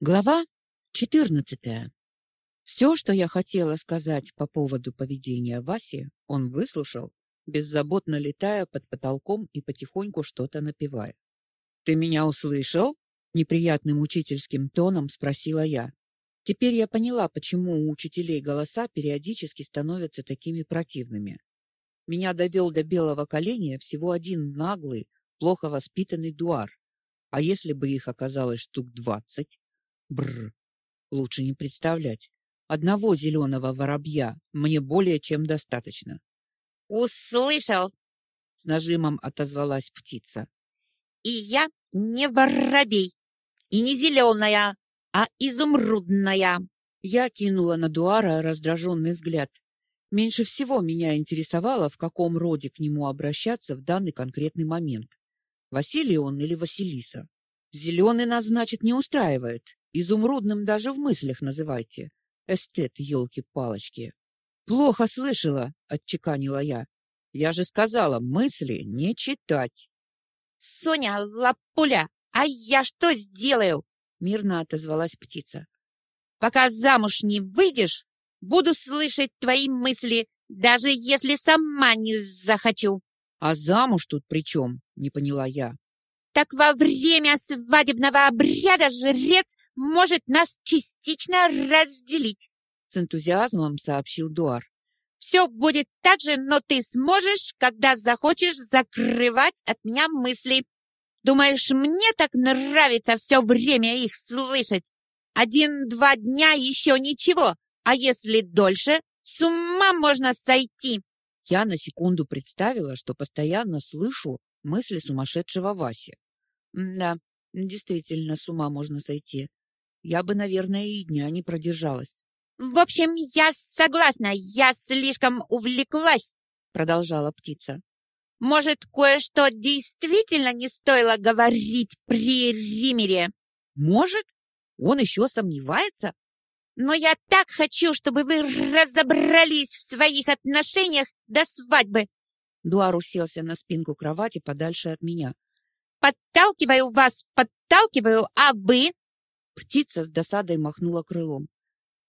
Глава 14. Все, что я хотела сказать по поводу поведения Васи, он выслушал, беззаботно летая под потолком и потихоньку что-то напевая. Ты меня услышал? неприятным учительским тоном спросила я. Теперь я поняла, почему у учителей голоса периодически становятся такими противными. Меня довел до белого коленя всего один наглый, плохо воспитанный дуар. А если бы их оказалось штук двадцать? Бр. Лучше не представлять. Одного зеленого воробья мне более чем достаточно. Услышал, с нажимом отозвалась птица. И я не воробей, и не зеленая, а изумрудная. Я кинула на Дуара раздраженный взгляд. Меньше всего меня интересовало, в каком роде к нему обращаться в данный конкретный момент. Василий он или Василиса. Зеленый нас, значит, не устраивает. Изумрудным даже в мыслях называйте. Эстет, елки-палочки. Плохо слышала, отчеканила я. Я же сказала, мысли не читать. Соня, лапуля, а я что сделаю? Мирно отозвалась птица. Пока замуж не выйдешь, буду слышать твои мысли, даже если сама не захочу. А замуж тут при чем? Не поняла я. Так во время свадебного обряда жрец может нас частично разделить, с энтузиазмом сообщил Дуар. Все будет так же, но ты сможешь, когда захочешь, закрывать от меня мысли. Думаешь, мне так нравится все время их слышать? Один-два дня еще ничего, а если дольше, с ума можно сойти. Я на секунду представила, что постоянно слышу мысли сумасшедшего Васи. Да, действительно, с ума можно сойти. Я бы, наверное, и дня не продержалась. В общем, я согласна, я слишком увлеклась, продолжала птица. Может, кое-что действительно не стоило говорить при Римере? Может? Он еще сомневается? Но я так хочу, чтобы вы разобрались в своих отношениях до свадьбы. Дуар уселся на спинку кровати подальше от меня. Подталкиваю вас, подталкиваю, а вы? Птица с досадой махнула крылом.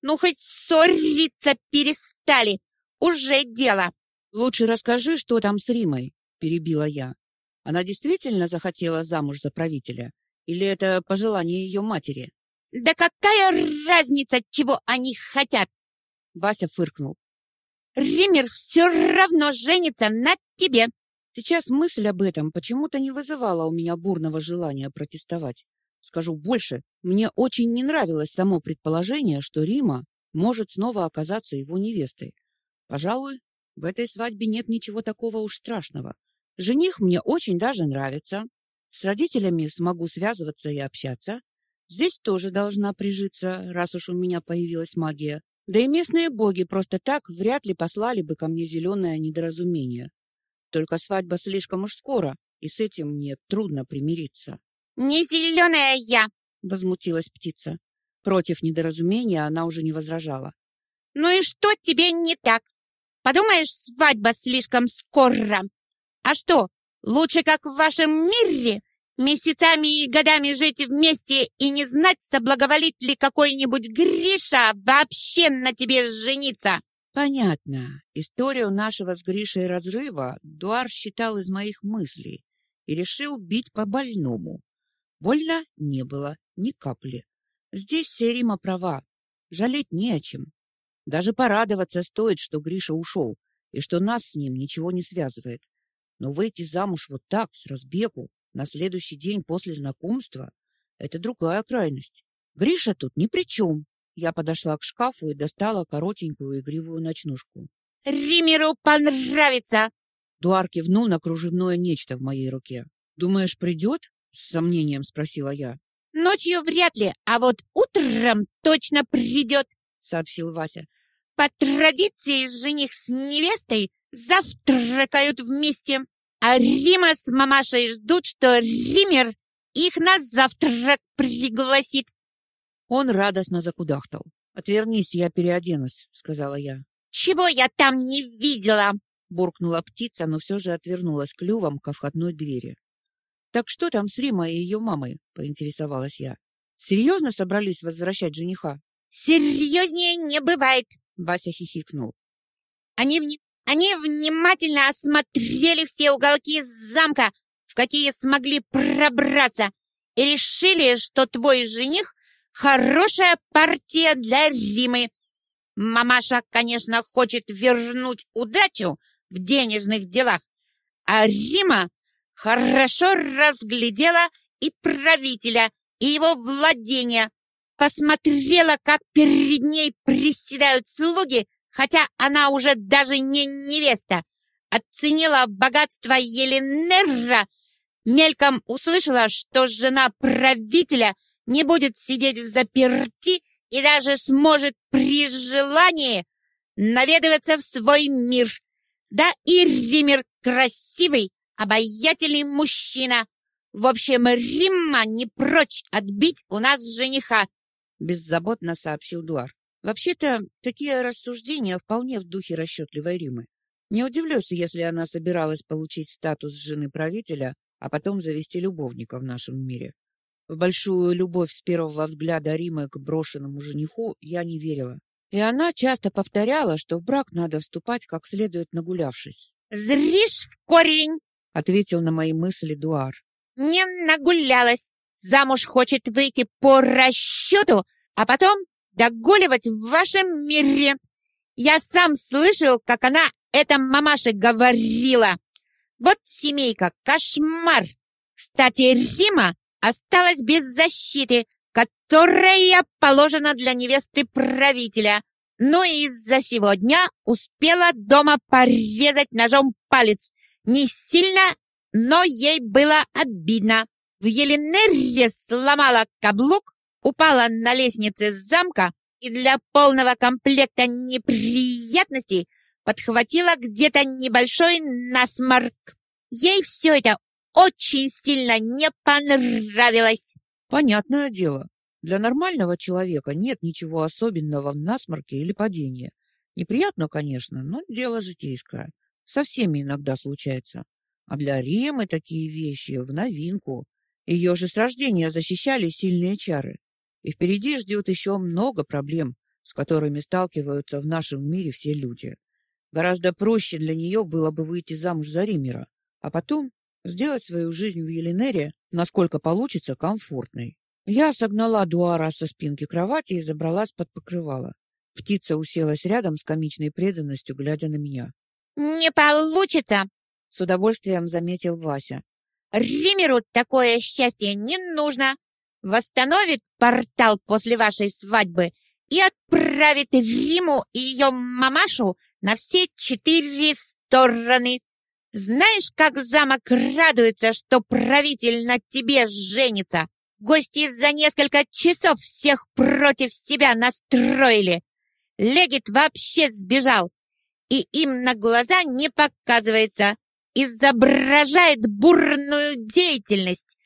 Ну хоть ссориться перестали, уже дело. Лучше расскажи, что там с Римой, перебила я. Она действительно захотела замуж за правителя или это пожелание ее матери? Да какая разница, чего они хотят? Вася фыркнул. Ример все равно женится на тебе. Сейчас мысль об этом почему-то не вызывала у меня бурного желания протестовать. Скажу больше, мне очень не нравилось само предположение, что Рима может снова оказаться его невестой. Пожалуй, в этой свадьбе нет ничего такого уж страшного. Жених мне очень даже нравится. С родителями смогу связываться и общаться. Здесь тоже должна прижиться, раз уж у меня появилась магия. Да и местные боги просто так вряд ли послали бы ко мне зеленое недоразумение. Только свадьба слишком уж скоро, и с этим мне трудно примириться. «Не зеленая я!» — возмутилась птица. Против недоразумения она уже не возражала. «Ну и что тебе не так? Подумаешь, свадьба слишком скоро. А что, лучше, как в вашем мире, месяцами и годами жить вместе и не знать, соблаговолит ли какой-нибудь Гриша вообще на тебе жениться. Понятно. Историю нашего с Гришей разрыва Дуар считал из моих мыслей и решил бить по больному. Больно не было ни капли. Здесь Серима права. Жалеть не о чем. Даже порадоваться стоит, что Гриша ушел и что нас с ним ничего не связывает. Но выйти замуж вот так, с разбегу, на следующий день после знакомства — это другая крайность. Гриша тут ни при чем. Я подошла к шкафу и достала коротенькую игривую ночнушку. «Римеру понравится!» Дуар кивнул на кружевное нечто в моей руке. «Думаешь, придет?» — с сомнением спросила я. «Ночью вряд ли, а вот утром точно придет», — сообщил Вася. «По традиции жених с невестой завтракают вместе. А Рима с мамашей ждут, что Ример их на завтрак пригласит. Он радостно закудахтал. «Отвернись, я переоденусь», — сказала я. «Чего я там не видела?» — буркнула птица, но все же отвернулась клювом ко входной двери. «Так что там с Римой и ее мамой?» — поинтересовалась я. Серьезно собрались возвращать жениха? Серьезнее не бывает, Вася хихикнул. Они, вни... Они внимательно осмотрели все уголки замка, в какие смогли пробраться, и решили, что твой жених — хорошая партия для Римы. Мамаша, конечно, хочет вернуть удачу в денежных делах, а Рима хорошо разглядела и правителя, и его владения, посмотрела, как перед ней приседают слуги, хотя она уже даже не невеста, оценила богатство Еленерра, мельком услышала, что жена правителя не будет сидеть в заперти и даже сможет при желании наведываться в свой мир. Да и Ример красивый, обаятельный мужчина. В общем, Римма не прочь отбить у нас жениха, беззаботно сообщил Дуар. Вообще-то, такие рассуждения вполне в духе расчетливой Римы. Не удивлюсь, если она собиралась получить статус жены правителя, а потом завести любовника в нашем мире. В большую любовь с первого взгляда Римы к брошенному жениху я не верила. И она часто повторяла, что в брак надо вступать как следует нагулявшись. «Зришь в корень!» — ответил на мои мысли Дуар. «Не нагулялась. Замуж хочет выйти по расчету, а потом догуливать в вашем мире. Я сам слышал, как она это мамаше говорила. Вот семейка, кошмар. Кстати, Рима осталась без защиты, которая положена для невесты правителя. Но из-за сегодня успела дома порезать ножом палец. Не сильно, но ей было обидно. В Еленерре сломала каблук, упала на лестнице замка и для полного комплекта неприятностей подхватила где-то небольшой насморк. Ей все это очень сильно не понравилось. Понятное дело. Для нормального человека нет ничего особенного в насморке или падении. Неприятно, конечно, но дело житейское. Со всеми иногда случается. А для Римы такие вещи в новинку. Ее же с рождения защищали сильные чары. И впереди ждет еще много проблем, с которыми сталкиваются в нашем мире все люди. Гораздо проще для нее было бы выйти замуж за Римера, а потом сделать свою жизнь в Еленере, насколько получится, комфортной. Я согнала Дуара со спинки кровати и забралась под покрывало. Птица уселась рядом с комичной преданностью, глядя на меня. «Не получится!» — с удовольствием заметил Вася. «Римеру такое счастье не нужно восстановит портал после вашей свадьбы и отправит Риму и ее мамашу на все четыре стороны. Знаешь, как замок радуется, что правитель на тебе женится? Гости за несколько часов всех против себя настроили. Легит вообще сбежал, и им на глаза не показывается, изображает бурную деятельность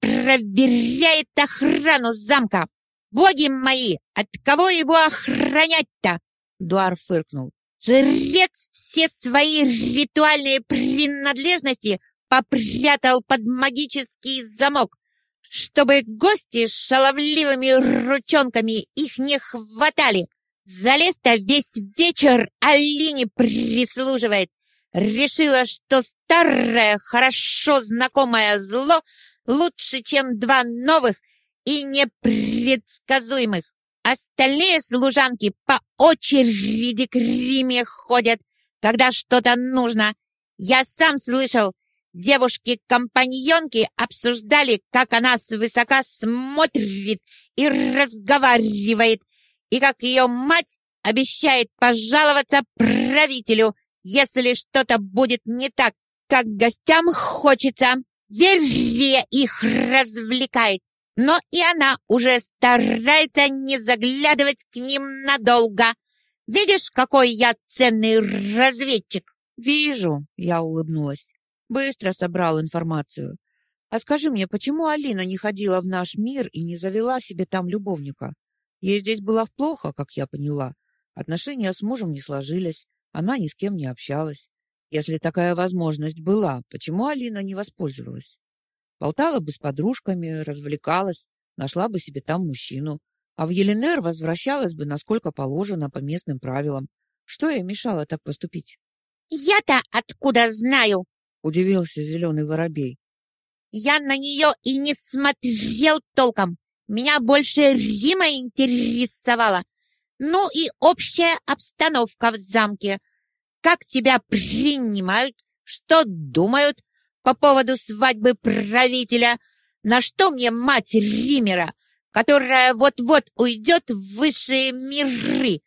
проверяет охрану замка. Боги мои, от кого его охранять-то? Дуар фыркнул. Жрец все свои ритуальные принадлежности попрятал под магический замок, чтобы гости с шаловливыми ручонками их не хватали. Залез-то весь вечер Алине прислуживает. Решила, что старое, хорошо знакомое зло лучше, чем два новых и непредсказуемых. Остальные служанки по очереди к Риме ходят, когда что-то нужно. Я сам слышал, девушки-компаньонки обсуждали, как она свысока смотрит и разговаривает, и как ее мать обещает пожаловаться правителю, если что-то будет не так, как гостям хочется. Верия их развлекает, но и она уже старается не заглядывать к ним надолго. Видишь, какой я ценный разведчик? Вижу, я улыбнулась. Быстро собрал информацию. А скажи мне, почему Алина не ходила в наш мир и не завела себе там любовника? Ей здесь было плохо, как я поняла. Отношения с мужем не сложились, она ни с кем не общалась. Если такая возможность была, почему Алина не воспользовалась? Болтала бы с подружками, развлекалась, нашла бы себе там мужчину, а в Еленер возвращалась бы, насколько положено по местным правилам. Что ей мешало так поступить? Я-то откуда знаю? Удивился зеленый воробей. Я на нее и не смотрел толком. Меня больше Рима интересовала. Ну и общая обстановка в замке. Как тебя принимают, что думают по поводу свадьбы правителя, на что мне мать Римера, которая вот-вот уйдет в высшие миры.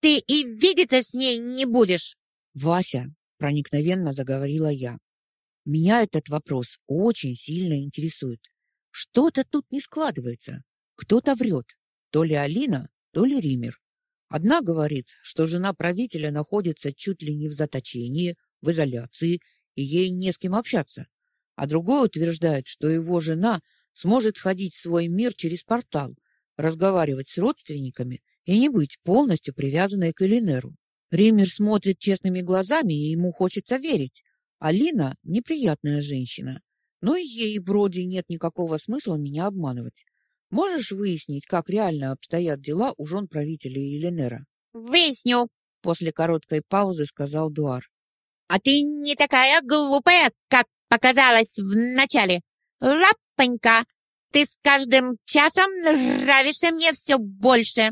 Ты и видеться с ней не будешь. Вася, проникновенно заговорила я. Меня этот вопрос очень сильно интересует. Что-то тут не складывается. Кто-то врет. То ли Алина, то ли Ример. Одна говорит, что жена правителя находится чуть ли не в заточении, в изоляции, и ей не с кем общаться. А другой утверждает, что его жена сможет ходить в свой мир через портал, разговаривать с родственниками и не быть полностью привязанной к Элинеру. Ример смотрит честными глазами, и ему хочется верить. Алина неприятная женщина, но и ей вроде нет никакого смысла меня обманывать. Можешь выяснить, как реально обстоят дела у жен правителя Еленера? Выясню, после короткой паузы сказал Дуар. А ты не такая глупая, как показалось вначале. Лапонька, ты с каждым часом нравишься мне все больше.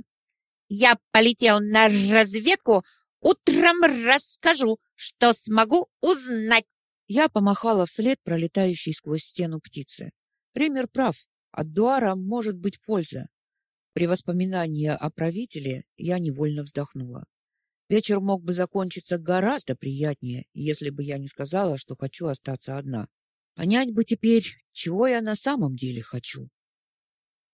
Я полетел на разведку, утром расскажу, что смогу узнать. Я помахала вслед пролетающей сквозь стену птицы. Ример прав, от Дуара может быть польза. При воспоминании о правителе я невольно вздохнула. Вечер мог бы закончиться гораздо приятнее, если бы я не сказала, что хочу остаться одна. Понять бы теперь, чего я на самом деле хочу.